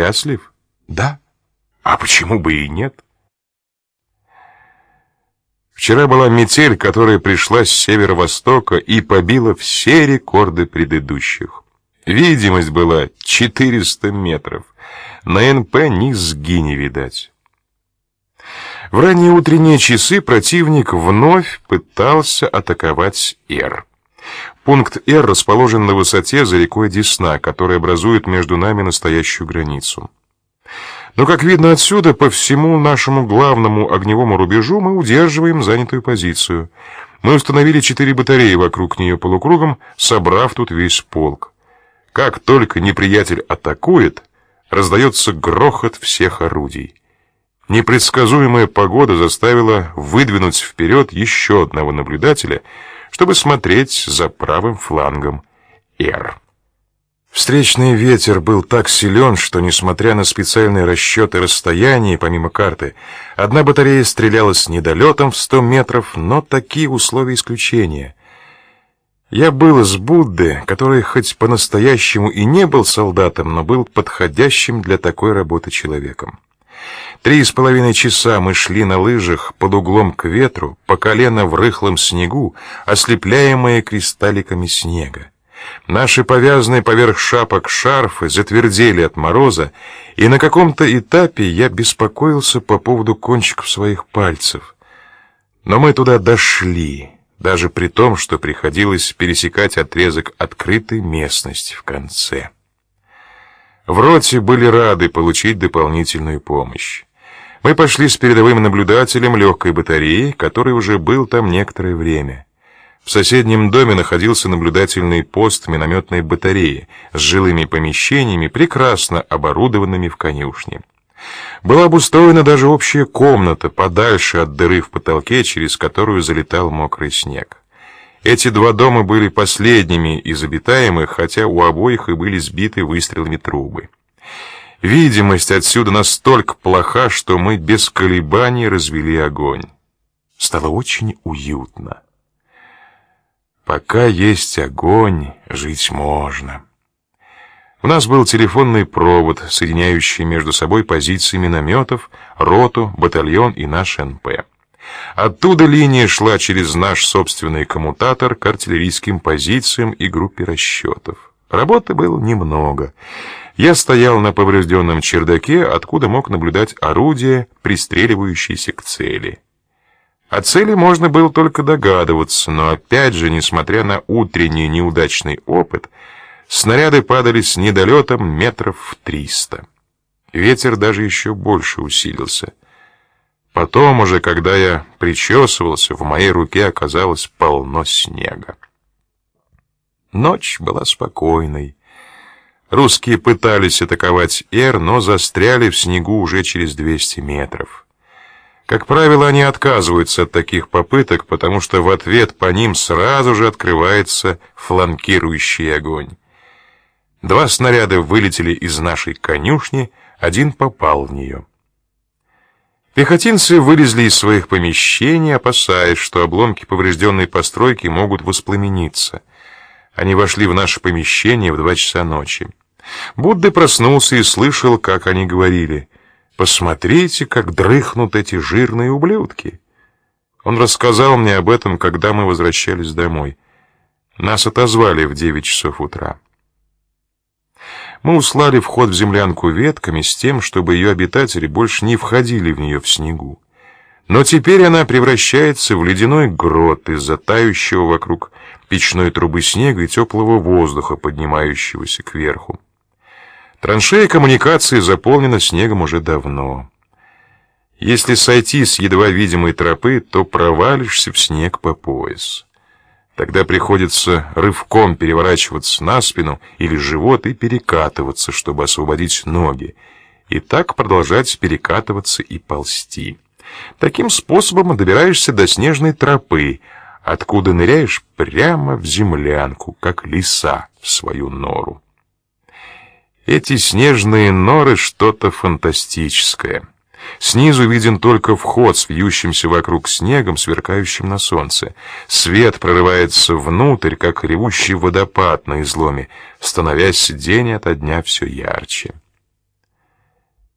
счастлив? Да. А почему бы и нет? Вчера была метель, которая пришла с северо-востока и побила все рекорды предыдущих. Видимость была 400 метров. На НП низги не видать. В ранние утренние часы противник вновь пытался атаковать Р. Пункт Р расположен на высоте за рекой Десна, которая образует между нами настоящую границу. Но, как видно отсюда, по всему нашему главному огневому рубежу мы удерживаем занятую позицию. Мы установили четыре батареи вокруг нее полукругом, собрав тут весь полк. Как только неприятель атакует, раздается грохот всех орудий. Непредсказуемая погода заставила выдвинуть вперед еще одного наблюдателя, чтобы смотреть за правым флангом Р. Встречный ветер был так силен, что, несмотря на специальные расчеты расстояний помимо карты, одна батарея стреляла с недолетом в сто метров, но такие условия исключения. Я был из Будды, который хоть по-настоящему и не был солдатом, но был подходящим для такой работы человеком. Три с половиной часа мы шли на лыжах под углом к ветру, по колено в рыхлом снегу, ослепляемые кристалликами снега. Наши повязанные поверх шапок шарфы затвердели от мороза, и на каком-то этапе я беспокоился по поводу кончиков своих пальцев. Но мы туда дошли, даже при том, что приходилось пересекать отрезок открытой местности в конце. В роте были рады получить дополнительную помощь. Мы пошли с передовым наблюдателем легкой батареи, который уже был там некоторое время. В соседнем доме находился наблюдательный пост минометной батареи с жилыми помещениями, прекрасно оборудованными в конюшне. Была обустроена даже общая комната подальше от дыры в потолке, через которую залетал мокрый снег. Эти два дома были последними из обитаемых, хотя у обоих и были сбиты выстрелами трубы. Видимость отсюда настолько плоха, что мы без колебаний развели огонь. Стало очень уютно. Пока есть огонь, жить можно. У нас был телефонный провод, соединяющий между собой позиции минометов, роту, батальон и наш НП. Оттуда линия шла через наш собственный коммутатор к артиллерийским позициям и группе расчетов. Работы было немного. Я стоял на поврежденном чердаке, откуда мог наблюдать орудия, пристреливающиеся к цели. О цели можно было только догадываться, но опять же, несмотря на утренний неудачный опыт, снаряды падали с недолетом метров в триста. Ветер даже еще больше усилился. Потом уже, когда я причесывался, в моей руке оказалось полно снега. Ночь была спокойной. Русские пытались атаковать Эр, но застряли в снегу уже через 200 метров. Как правило, они отказываются от таких попыток, потому что в ответ по ним сразу же открывается фланкирующий огонь. Два снаряда вылетели из нашей конюшни, один попал в нее. Пехотинцы вылезли из своих помещений, опасаясь, что обломки поврежденной постройки могут воспламениться. Они вошли в наше помещение в два часа ночи. Будда проснулся и слышал, как они говорили — Посмотрите, как дрыхнут эти жирные ублюдки. Он рассказал мне об этом, когда мы возвращались домой. Нас отозвали в девять часов утра. Мы услали вход в землянку ветками с тем, чтобы ее обитатели больше не входили в нее в снегу. Но теперь она превращается в ледяной грот из-за тающего вокруг печной трубы снега и теплого воздуха, поднимающегося кверху. Траншея коммуникации заполнена снегом уже давно. Если сойти с едва видимой тропы, то провалишься в снег по пояс. Тогда приходится рывком переворачиваться на спину или живот и перекатываться, чтобы освободить ноги. И так продолжать перекатываться и ползти. Таким способом добираешься до снежной тропы, откуда ныряешь прямо в землянку, как лиса в свою нору. Эти снежные норы что-то фантастическое. Снизу виден только вход с вьющимся вокруг снегом, сверкающим на солнце. Свет прорывается внутрь, как ревущий водопад на изломе, становясь день ото дня все ярче.